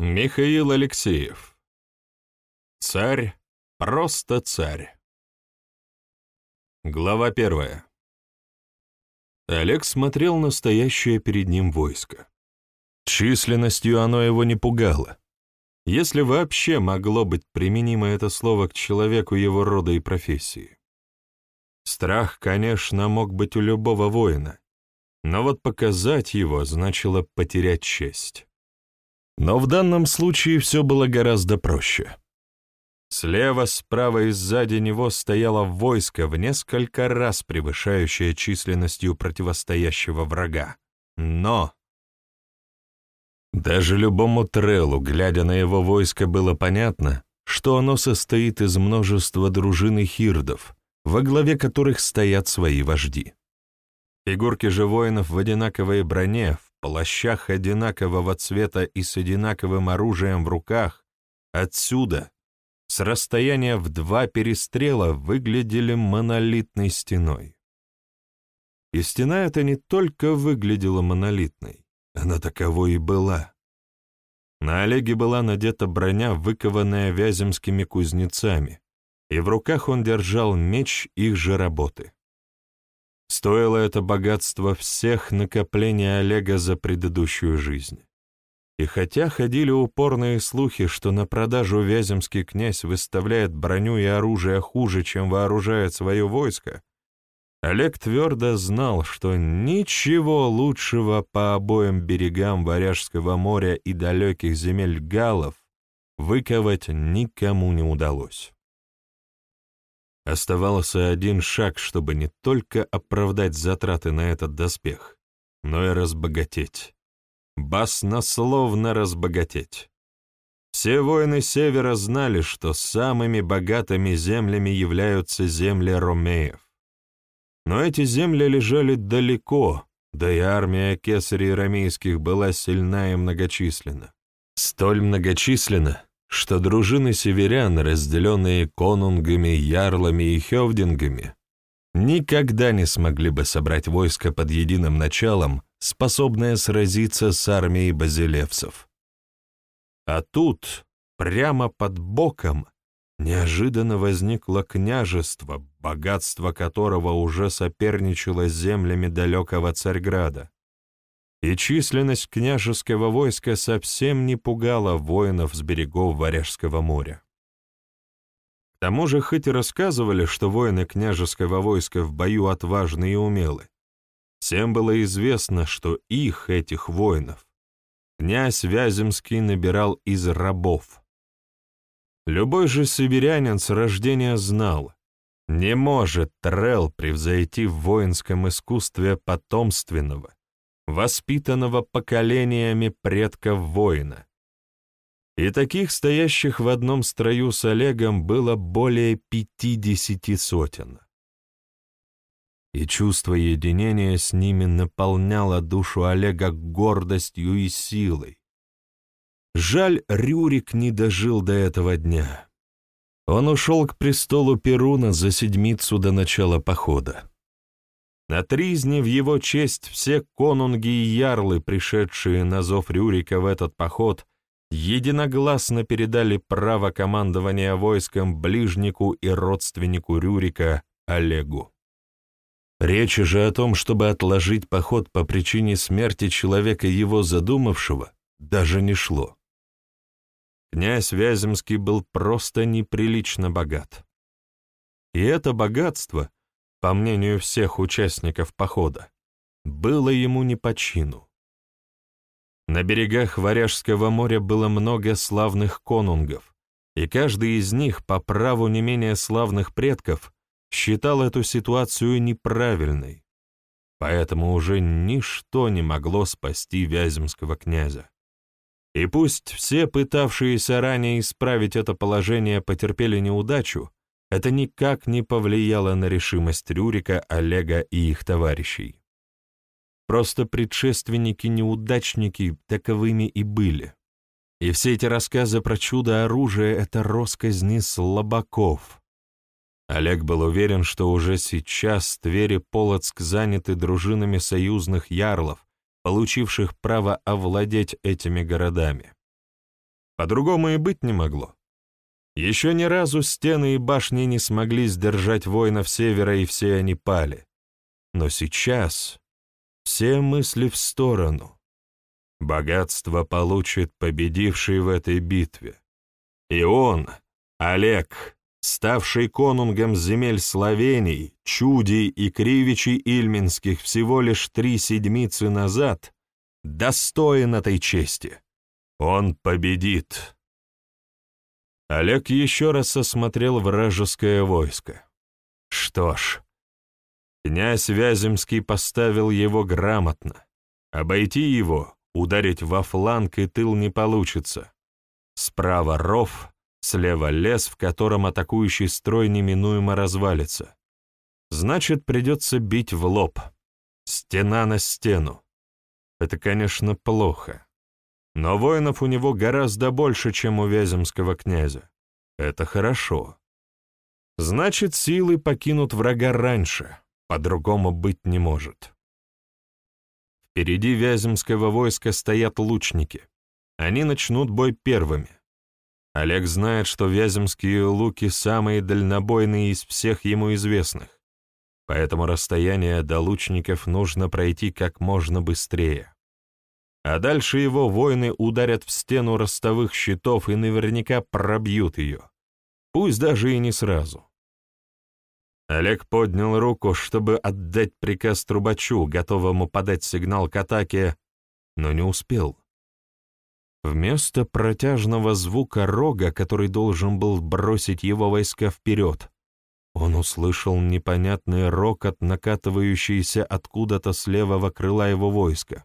Михаил Алексеев. Царь, просто царь. Глава первая. Олег смотрел на стоящее перед ним войско. Численностью оно его не пугало. Если вообще могло быть применимо это слово к человеку его рода и профессии. Страх, конечно, мог быть у любого воина, но вот показать его значило потерять честь. Но в данном случае все было гораздо проще. Слева, справа и сзади него стояло войско в несколько раз превышающее численностью противостоящего врага. Но... Даже любому Трелу, глядя на его войско, было понятно, что оно состоит из множества дружин и хирдов, во главе которых стоят свои вожди. Фигурки же воинов в одинаковой броне, плащах одинакового цвета и с одинаковым оружием в руках, отсюда, с расстояния в два перестрела, выглядели монолитной стеной. И стена эта не только выглядела монолитной, она таковой и была. На Олеге была надета броня, выкованная вяземскими кузнецами, и в руках он держал меч их же работы. Стоило это богатство всех накоплений Олега за предыдущую жизнь. И хотя ходили упорные слухи, что на продажу Вяземский князь выставляет броню и оружие хуже, чем вооружает свое войско, Олег твердо знал, что ничего лучшего по обоим берегам Варяжского моря и далеких земель галов выковать никому не удалось. Оставался один шаг, чтобы не только оправдать затраты на этот доспех, но и разбогатеть. Баснословно разбогатеть. Все воины Севера знали, что самыми богатыми землями являются земли ромеев. Но эти земли лежали далеко, да и армия кесарей ромейских была сильна и многочисленна. Столь многочисленна, что дружины северян, разделенные конунгами, ярлами и хевдингами, никогда не смогли бы собрать войско под единым началом, способное сразиться с армией базилевцев. А тут, прямо под боком, неожиданно возникло княжество, богатство которого уже соперничало с землями далекого Царьграда и численность княжеского войска совсем не пугала воинов с берегов Варяжского моря. К тому же, хоть и рассказывали, что воины княжеского войска в бою отважны и умелы, всем было известно, что их, этих воинов, князь Вяземский набирал из рабов. Любой же сибирянин с рождения знал, не может Трел превзойти в воинском искусстве потомственного, воспитанного поколениями предков воина. И таких, стоящих в одном строю с Олегом, было более пятидесяти сотен. И чувство единения с ними наполняло душу Олега гордостью и силой. Жаль, Рюрик не дожил до этого дня. Он ушел к престолу Перуна за седмицу до начала похода. На тризне в его честь все конунги и ярлы, пришедшие на зов Рюрика в этот поход, единогласно передали право командования войском ближнику и родственнику Рюрика Олегу. Речи же о том, чтобы отложить поход по причине смерти человека его задумавшего, даже не шло. Князь Вяземский был просто неприлично богат. И это богатство — по мнению всех участников похода, было ему не по чину. На берегах Варяжского моря было много славных конунгов, и каждый из них, по праву не менее славных предков, считал эту ситуацию неправильной, поэтому уже ничто не могло спасти Вяземского князя. И пусть все, пытавшиеся ранее исправить это положение, потерпели неудачу, это никак не повлияло на решимость Рюрика, Олега и их товарищей. Просто предшественники-неудачники таковыми и были. И все эти рассказы про чудо оружия — это росказни слабаков. Олег был уверен, что уже сейчас Тверь и Полоцк заняты дружинами союзных ярлов, получивших право овладеть этими городами. По-другому и быть не могло. Еще ни разу стены и башни не смогли сдержать воинов севера, и все они пали. Но сейчас все мысли в сторону. Богатство получит победивший в этой битве. И он, Олег, ставший конунгом земель Словений, Чудий и Кривичей Ильминских всего лишь три седмицы назад, достоин этой чести. Он победит. Олег еще раз осмотрел вражеское войско. Что ж, князь Вяземский поставил его грамотно. Обойти его, ударить во фланг и тыл не получится. Справа ров, слева лес, в котором атакующий строй неминуемо развалится. Значит, придется бить в лоб. Стена на стену. Это, конечно, плохо. Но воинов у него гораздо больше, чем у Вяземского князя. Это хорошо. Значит, силы покинут врага раньше, по-другому быть не может. Впереди Вяземского войска стоят лучники. Они начнут бой первыми. Олег знает, что вяземские луки самые дальнобойные из всех ему известных, поэтому расстояние до лучников нужно пройти как можно быстрее. А дальше его воины ударят в стену ростовых щитов и наверняка пробьют ее, пусть даже и не сразу. Олег поднял руку, чтобы отдать приказ трубачу, готовому подать сигнал к атаке, но не успел. Вместо протяжного звука рога, который должен был бросить его войска вперед, он услышал непонятный рокот, накатывающийся откуда-то с левого крыла его войска.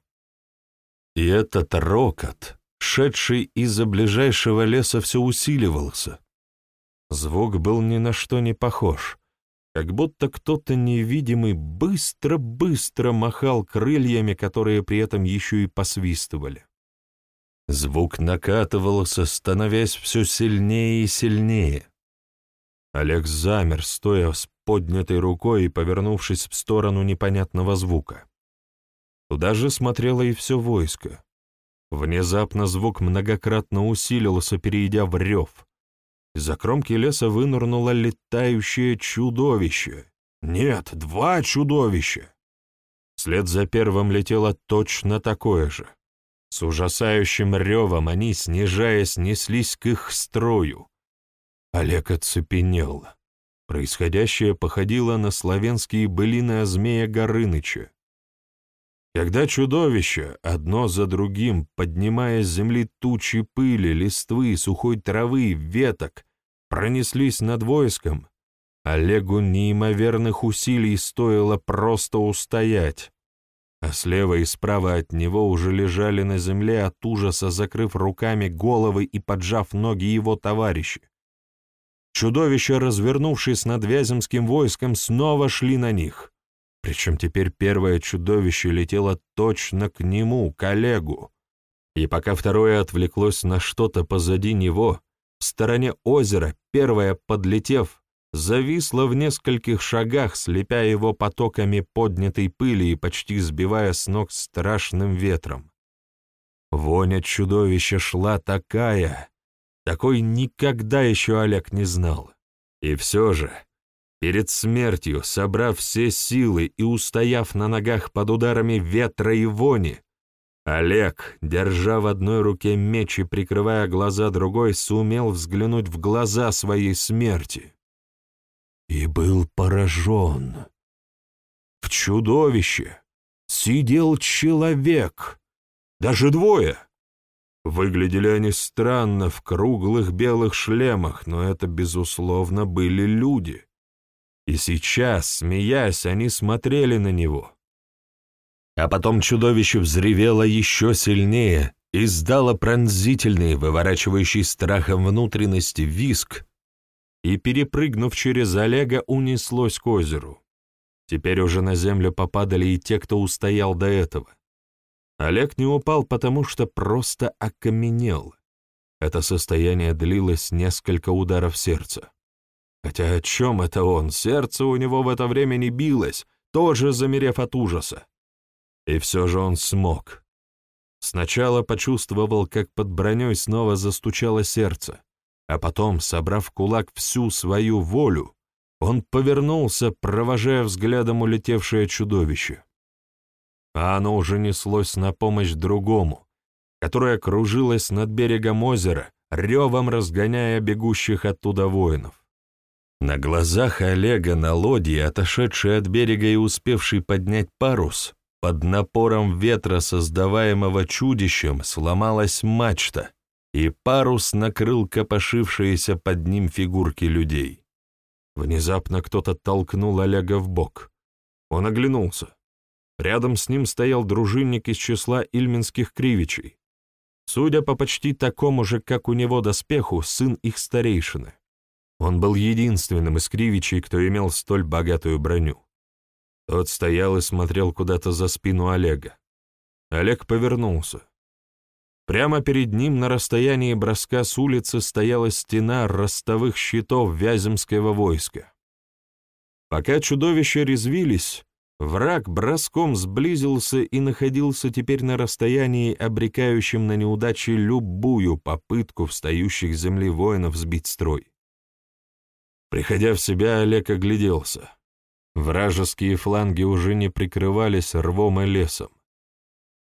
И этот рокот, шедший из-за ближайшего леса, все усиливался. Звук был ни на что не похож, как будто кто-то невидимый быстро-быстро махал крыльями, которые при этом еще и посвистывали. Звук накатывался, становясь все сильнее и сильнее. Олег замер, стоя с поднятой рукой и повернувшись в сторону непонятного звука. Туда же смотрело и все войско. Внезапно звук многократно усилился, перейдя в рев. Из-за кромки леса вынырнуло летающее чудовище. Нет, два чудовища. Вслед за первым летело точно такое же. С ужасающим ревом они, снижаясь, неслись к их строю. Олег оцепенел. Происходящее походило на славянские былины о змея Горыныча. Когда чудовища, одно за другим, поднимая с земли тучи пыли, листвы, сухой травы, веток, пронеслись над войском, Олегу неимоверных усилий стоило просто устоять а слева и справа от него уже лежали на земле от ужаса, закрыв руками головы и поджав ноги его товарищи. Чудовища, развернувшись над Вяземским войском, снова шли на них. Причем теперь первое чудовище летело точно к нему, к Олегу. И пока второе отвлеклось на что-то позади него, в стороне озера, первое, подлетев, зависла в нескольких шагах, слепя его потоками поднятой пыли и почти сбивая с ног страшным ветром. Воня чудовища шла такая, такой никогда еще Олег не знал. И все же, перед смертью, собрав все силы и устояв на ногах под ударами ветра и вони, Олег, держа в одной руке меч и прикрывая глаза другой, сумел взглянуть в глаза своей смерти и был поражен. В чудовище сидел человек, даже двое. Выглядели они странно в круглых белых шлемах, но это, безусловно, были люди. И сейчас, смеясь, они смотрели на него. А потом чудовище взревело еще сильнее, издало пронзительный, выворачивающий страхом внутренности виск, и, перепрыгнув через Олега, унеслось к озеру. Теперь уже на землю попадали и те, кто устоял до этого. Олег не упал, потому что просто окаменел. Это состояние длилось несколько ударов сердца. Хотя о чем это он? Сердце у него в это время не билось, тоже замерев от ужаса. И все же он смог. Сначала почувствовал, как под броней снова застучало сердце, а потом, собрав кулак всю свою волю, он повернулся, провожая взглядом улетевшее чудовище. А оно уже неслось на помощь другому, которое кружилось над берегом озера, ревом разгоняя бегущих оттуда воинов. На глазах Олега на лодье, отошедшей от берега и успевшей поднять парус, под напором ветра, создаваемого чудищем, сломалась мачта, и парус накрыл копошившиеся под ним фигурки людей. Внезапно кто-то толкнул Олега в бок. Он оглянулся. Рядом с ним стоял дружинник из числа ильминских кривичей. Судя по почти такому же, как у него доспеху, сын их старейшины. Он был единственным из кривичей, кто имел столь богатую броню. Тот стоял и смотрел куда-то за спину Олега. Олег повернулся. Прямо перед ним на расстоянии броска с улицы стояла стена ростовых щитов Вяземского войска. Пока чудовища резвились, враг броском сблизился и находился теперь на расстоянии, обрекающем на неудачи любую попытку встающих земли воинов сбить строй. Приходя в себя, Олег огляделся. Вражеские фланги уже не прикрывались рвом и лесом.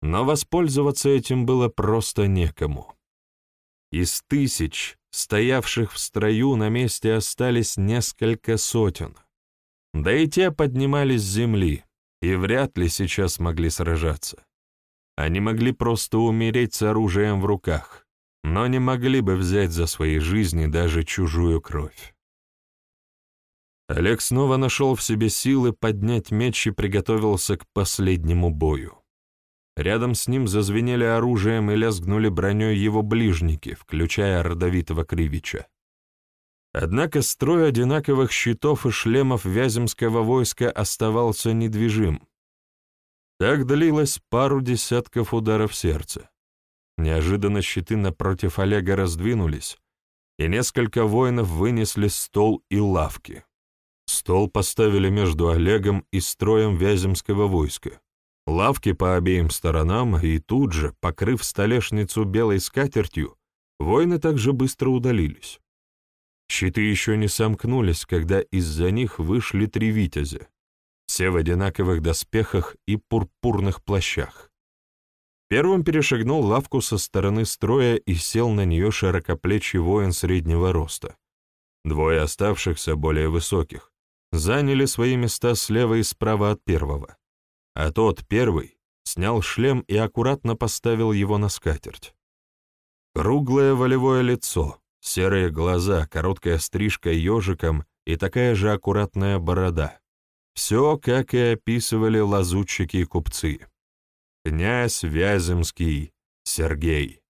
Но воспользоваться этим было просто некому. Из тысяч, стоявших в строю, на месте остались несколько сотен. Да и те поднимались с земли, и вряд ли сейчас могли сражаться. Они могли просто умереть с оружием в руках, но не могли бы взять за свои жизни даже чужую кровь. Олег снова нашел в себе силы поднять меч и приготовился к последнему бою. Рядом с ним зазвенели оружием и лязгнули броней его ближники, включая родовитого Кривича. Однако строй одинаковых щитов и шлемов Вяземского войска оставался недвижим. Так длилось пару десятков ударов сердца. Неожиданно щиты напротив Олега раздвинулись, и несколько воинов вынесли стол и лавки. Стол поставили между Олегом и строем Вяземского войска. Лавки по обеим сторонам, и тут же, покрыв столешницу белой скатертью, воины также быстро удалились. Щиты еще не сомкнулись, когда из-за них вышли три витязя, все в одинаковых доспехах и пурпурных плащах. Первым перешагнул лавку со стороны строя и сел на нее широкоплечий воин среднего роста. Двое оставшихся, более высоких, заняли свои места слева и справа от первого а тот, первый, снял шлем и аккуратно поставил его на скатерть. Круглое волевое лицо, серые глаза, короткая стрижка ежиком и такая же аккуратная борода. Все, как и описывали лазутчики и купцы. Князь Вяземский Сергей.